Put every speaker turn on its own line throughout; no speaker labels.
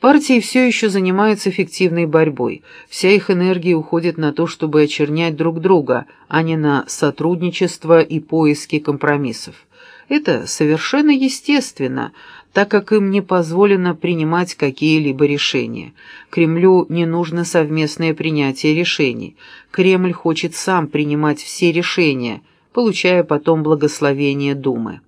Партии все еще занимаются эффективной борьбой. Вся их энергия уходит на то, чтобы очернять друг друга, а не на сотрудничество и поиски компромиссов. Это совершенно естественно, так как им не позволено принимать какие-либо решения. Кремлю не нужно совместное принятие решений. Кремль хочет сам принимать все решения, получая потом благословение Думы.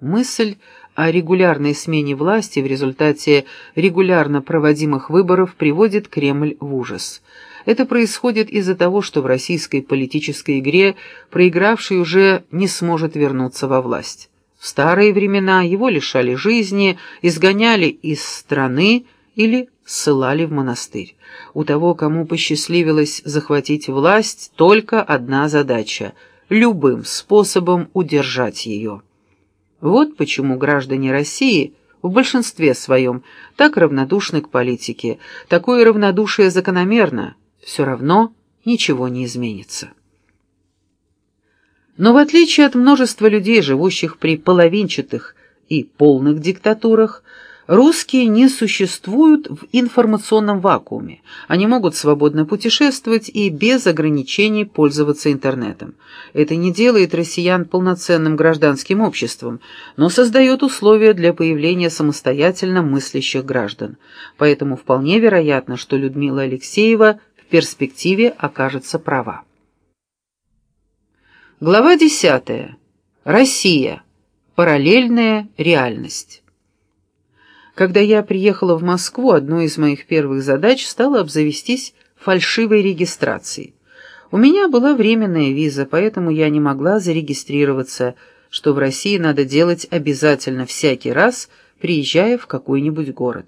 Мысль о регулярной смене власти в результате регулярно проводимых выборов приводит Кремль в ужас. Это происходит из-за того, что в российской политической игре проигравший уже не сможет вернуться во власть. В старые времена его лишали жизни, изгоняли из страны или ссылали в монастырь. У того, кому посчастливилось захватить власть, только одна задача – любым способом удержать ее. Вот почему граждане России в большинстве своем так равнодушны к политике. Такое равнодушие закономерно, все равно ничего не изменится. Но в отличие от множества людей, живущих при половинчатых и полных диктатурах, Русские не существуют в информационном вакууме. Они могут свободно путешествовать и без ограничений пользоваться интернетом. Это не делает россиян полноценным гражданским обществом, но создает условия для появления самостоятельно мыслящих граждан. Поэтому вполне вероятно, что Людмила Алексеева в перспективе окажется права. Глава 10. Россия. Параллельная реальность. Когда я приехала в Москву, одной из моих первых задач стало обзавестись фальшивой регистрацией. У меня была временная виза, поэтому я не могла зарегистрироваться, что в России надо делать обязательно всякий раз, приезжая в какой-нибудь город.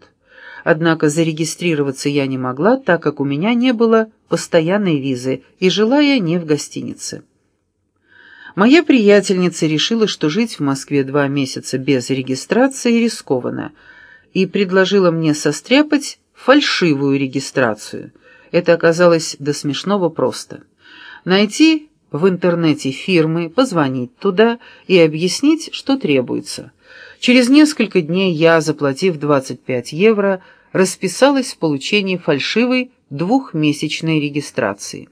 Однако зарегистрироваться я не могла, так как у меня не было постоянной визы, и жила я не в гостинице. Моя приятельница решила, что жить в Москве два месяца без регистрации рискованно – и предложила мне состряпать фальшивую регистрацию. Это оказалось до смешного просто. Найти в интернете фирмы, позвонить туда и объяснить, что требуется. Через несколько дней я, заплатив 25 евро, расписалась в получении фальшивой двухмесячной регистрации.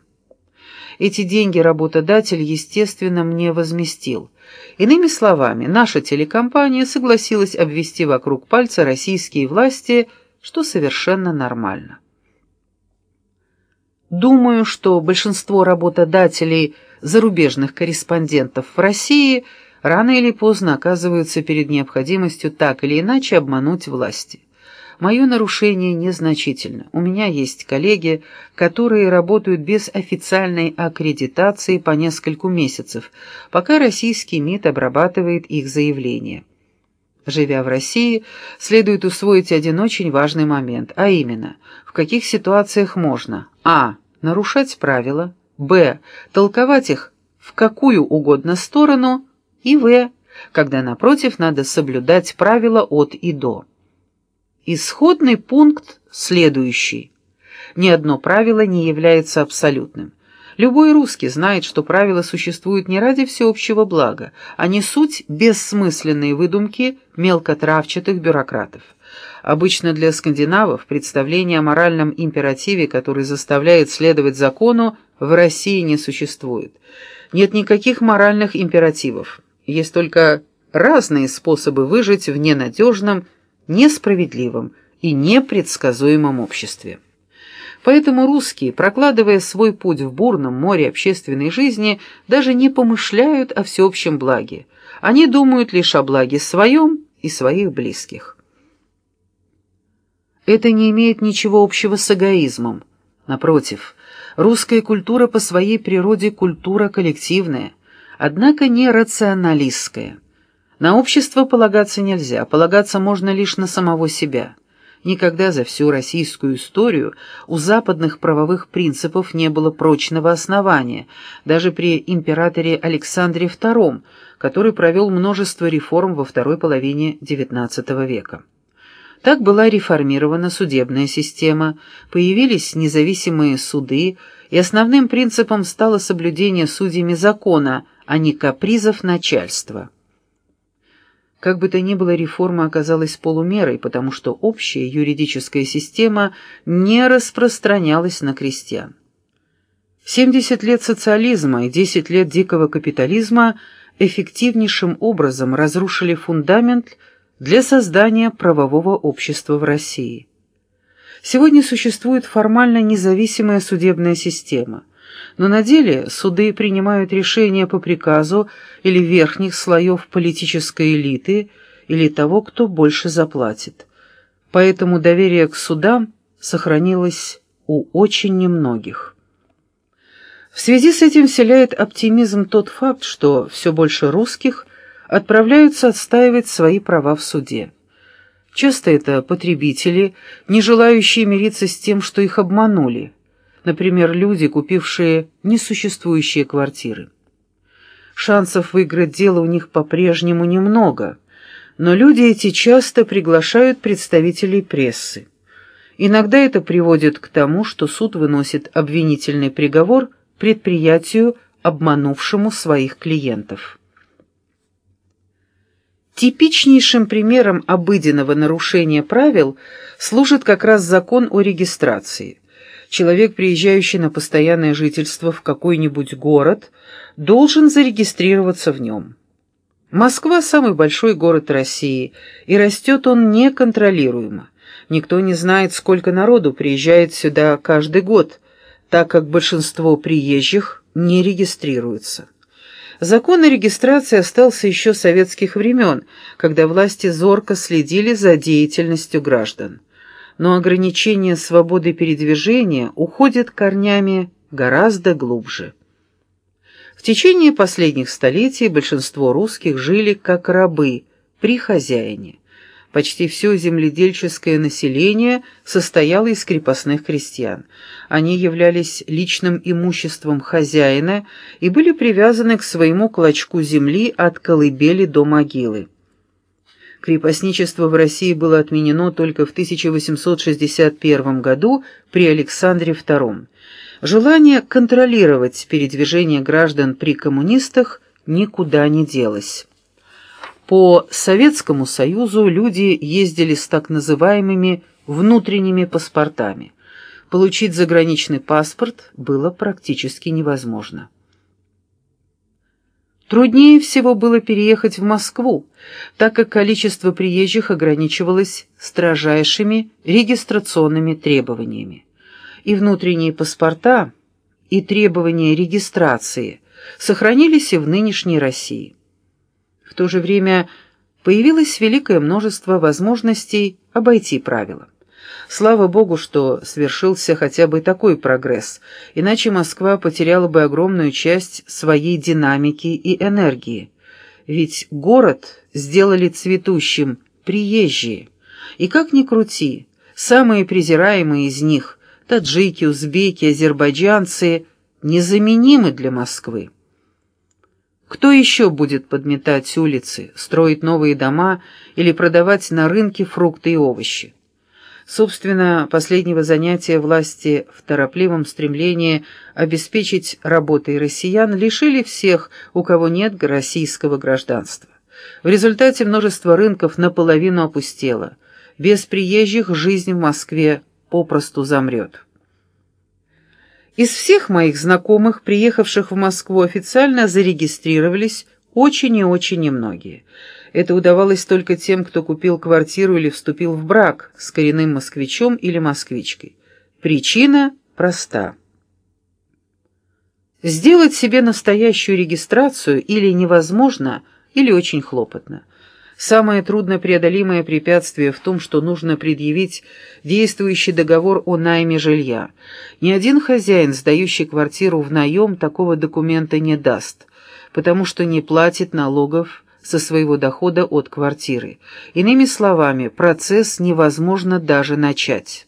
Эти деньги работодатель, естественно, мне возместил. Иными словами, наша телекомпания согласилась обвести вокруг пальца российские власти, что совершенно нормально. Думаю, что большинство работодателей зарубежных корреспондентов в России рано или поздно оказываются перед необходимостью так или иначе обмануть власти. Мое нарушение незначительно. У меня есть коллеги, которые работают без официальной аккредитации по нескольку месяцев, пока российский МИД обрабатывает их заявления. Живя в России, следует усвоить один очень важный момент, а именно, в каких ситуациях можно а. нарушать правила, б. толковать их в какую угодно сторону и в. когда, напротив, надо соблюдать правила от и до. Исходный пункт следующий. Ни одно правило не является абсолютным. Любой русский знает, что правила существуют не ради всеобщего блага, а не суть бессмысленные выдумки мелкотравчатых бюрократов. Обычно для скандинавов представление о моральном императиве, который заставляет следовать закону, в России не существует. Нет никаких моральных императивов. Есть только разные способы выжить в ненадежном, несправедливом и непредсказуемом обществе. Поэтому русские, прокладывая свой путь в бурном море общественной жизни, даже не помышляют о всеобщем благе. Они думают лишь о благе своем и своих близких. Это не имеет ничего общего с эгоизмом. Напротив, русская культура по своей природе культура коллективная, однако не рационалистская. На общество полагаться нельзя, полагаться можно лишь на самого себя. Никогда за всю российскую историю у западных правовых принципов не было прочного основания, даже при императоре Александре II, который провел множество реформ во второй половине XIX века. Так была реформирована судебная система, появились независимые суды, и основным принципом стало соблюдение судьями закона, а не капризов начальства. Как бы то ни было, реформа оказалась полумерой, потому что общая юридическая система не распространялась на крестьян. 70 лет социализма и 10 лет дикого капитализма эффективнейшим образом разрушили фундамент для создания правового общества в России. Сегодня существует формально независимая судебная система, но на деле суды принимают решения по приказу или верхних слоев политической элиты или того, кто больше заплатит. Поэтому доверие к судам сохранилось у очень немногих. В связи с этим вселяет оптимизм тот факт, что все больше русских отправляются отстаивать свои права в суде. Часто это потребители, не желающие мириться с тем, что их обманули. Например, люди, купившие несуществующие квартиры. Шансов выиграть дело у них по-прежнему немного, но люди эти часто приглашают представителей прессы. Иногда это приводит к тому, что суд выносит обвинительный приговор предприятию, обманувшему своих клиентов. Типичнейшим примером обыденного нарушения правил служит как раз закон о регистрации. Человек, приезжающий на постоянное жительство в какой-нибудь город, должен зарегистрироваться в нем. Москва – самый большой город России, и растет он неконтролируемо. Никто не знает, сколько народу приезжает сюда каждый год, так как большинство приезжих не регистрируются. Закон о регистрации остался еще советских времен, когда власти зорко следили за деятельностью граждан. Но ограничение свободы передвижения уходит корнями гораздо глубже. В течение последних столетий большинство русских жили как рабы при хозяине. Почти все земледельческое население состояло из крепостных крестьян. Они являлись личным имуществом хозяина и были привязаны к своему клочку земли от колыбели до могилы. Крепостничество в России было отменено только в 1861 году при Александре II. Желание контролировать передвижение граждан при коммунистах никуда не делось. По Советскому Союзу люди ездили с так называемыми внутренними паспортами. Получить заграничный паспорт было практически невозможно. Труднее всего было переехать в Москву, так как количество приезжих ограничивалось строжайшими регистрационными требованиями. И внутренние паспорта, и требования регистрации сохранились и в нынешней России. В то же время появилось великое множество возможностей обойти правила. Слава Богу, что свершился хотя бы такой прогресс, иначе Москва потеряла бы огромную часть своей динамики и энергии. Ведь город сделали цветущим приезжие. И как ни крути, самые презираемые из них – таджики, узбеки, азербайджанцы – незаменимы для Москвы. Кто еще будет подметать улицы, строить новые дома или продавать на рынке фрукты и овощи? Собственно, последнего занятия власти в торопливом стремлении обеспечить работой россиян лишили всех, у кого нет российского гражданства. В результате множество рынков наполовину опустело. Без приезжих жизнь в Москве попросту замрет. Из всех моих знакомых, приехавших в Москву официально, зарегистрировались очень и очень немногие. Это удавалось только тем, кто купил квартиру или вступил в брак с коренным москвичом или москвичкой. Причина проста. Сделать себе настоящую регистрацию или невозможно, или очень хлопотно – Самое труднопреодолимое препятствие в том, что нужно предъявить действующий договор о найме жилья. Ни один хозяин, сдающий квартиру в наем, такого документа не даст, потому что не платит налогов со своего дохода от квартиры. Иными словами, процесс невозможно даже начать.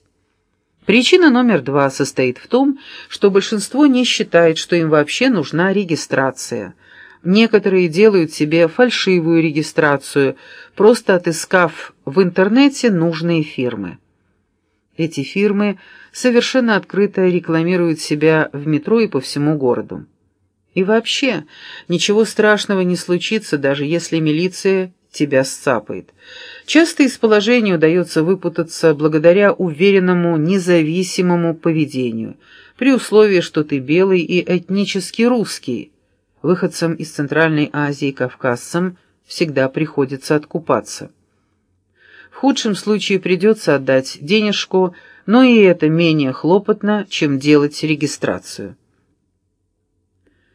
Причина номер два состоит в том, что большинство не считает, что им вообще нужна регистрация – Некоторые делают себе фальшивую регистрацию, просто отыскав в интернете нужные фирмы. Эти фирмы совершенно открыто рекламируют себя в метро и по всему городу. И вообще, ничего страшного не случится, даже если милиция тебя сцапает. Часто из положения удается выпутаться благодаря уверенному, независимому поведению, при условии, что ты белый и этнически русский. Выходцам из Центральной Азии и кавказцам всегда приходится откупаться. В худшем случае придется отдать денежку, но и это менее хлопотно, чем делать регистрацию.